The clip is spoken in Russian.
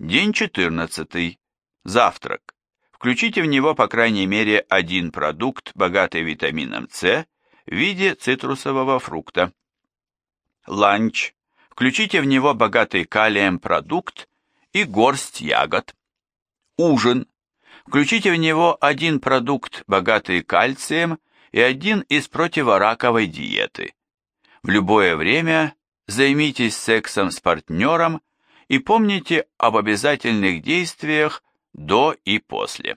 День 14. Завтрак. Включите в него по крайней мере один продукт, богатый витамином С, в виде цитрусового фрукта. Ланч. Включите в него богатый калием продукт и горсть ягод. Ужин. Включите в него один продукт, богатый кальцием, и один из противораковой диеты. В любое время займитесь сексом с партнером и помните об обязательных действиях до и после.